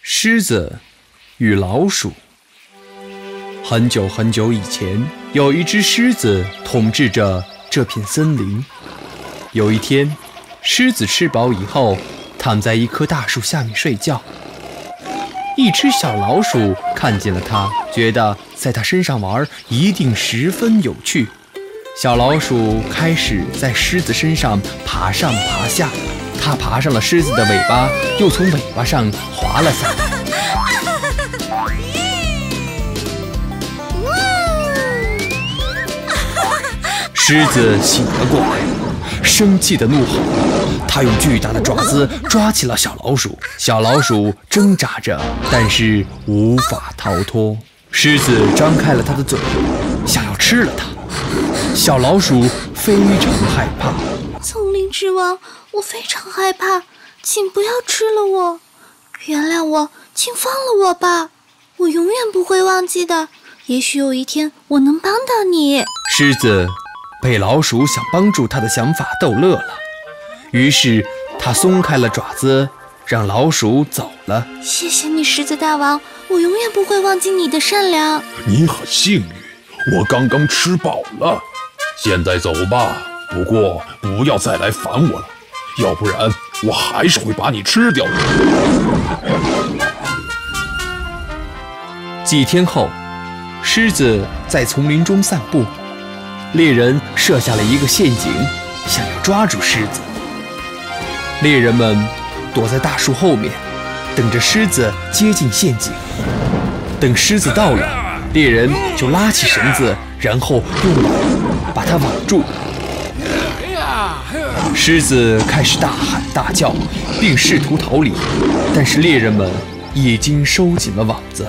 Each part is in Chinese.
狮子与老鼠。很久很久以前，有一只狮子统治着这片森林。有一天，狮子吃饱以后，躺在一棵大树下面睡觉。一只小老鼠看见了它，觉得在它身上玩一定十分有趣。小老鼠开始在狮子身上爬上爬下，它爬上了狮子的尾巴，又从尾巴上滑了下来。狮子醒了过来，生气地怒吼。它用巨大的爪子抓起了小老鼠，小老鼠挣扎着，但是无法逃脱。狮子张开了它的嘴，想要吃了它。小老鼠非常害怕。丛林之王，我非常害怕，请不要吃了我，原谅我，请放了我吧，我永远不会忘记的。也许有一天我能帮到你。狮子。被老鼠想帮助它的想法逗乐了，于是它松开了爪子，让老鼠走了。谢谢你，狮子大王，我永远不会忘记你的善良。你很幸运，我刚刚吃饱了，现在走吧。不过不要再来烦我了，要不然我还是会把你吃掉的。几天后，狮子在丛林中散步。猎人设下了一个陷阱，想要抓住狮子。猎人们躲在大树后面，等着狮子接近陷阱。等狮子到了，猎人就拉起绳子，然后用网把它网住。狮子开始大喊大叫，并试图逃离，但是猎人们已经收紧了网子。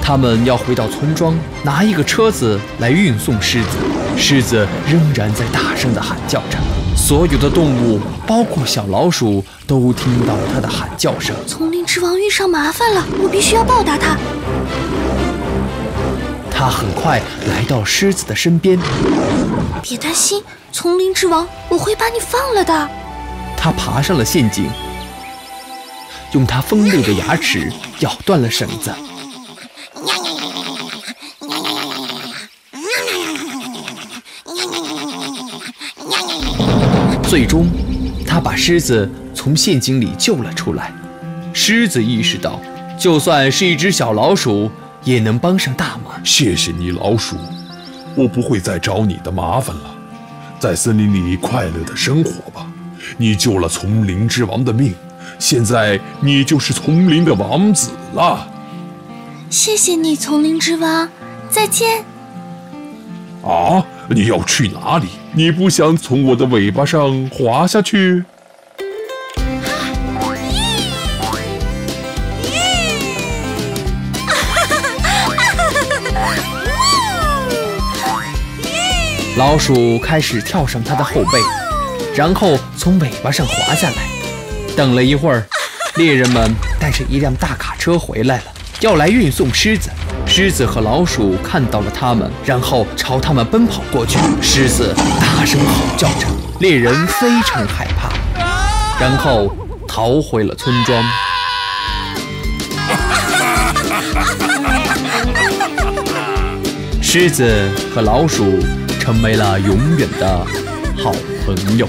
他们要回到村庄，拿一个车子来运送狮子。狮子仍然在大声地喊叫着，所有的动物，包括小老鼠，都听到了它的喊叫声。丛林之王遇上麻烦了，我必须要报答他。他很快来到狮子的身边。别担心，丛林之王，我会把你放了的。他爬上了陷阱，用他锋利的牙齿咬断了绳子。最终，他把狮子从陷阱里救了出来。狮子意识到，就算是一只小老鼠，也能帮上大忙。谢谢你，老鼠，我不会再找你的麻烦了。在森林里快乐的生活吧。你救了丛林之王的命，现在你就是丛林的王子了。谢谢你，丛林之王，再见。啊，你要去哪里？你不想从我的尾巴上滑下去？老鼠开始跳上它的后背，然后从尾巴上滑下来。等了一会儿，猎人们带着一辆大卡车回来了，要来运送狮子。狮子和老鼠看到了他们，然后朝他们奔跑过去。狮子大声吼叫着，猎人非常害怕，然后逃回了村庄。狮子和老鼠成为了永远的好朋友。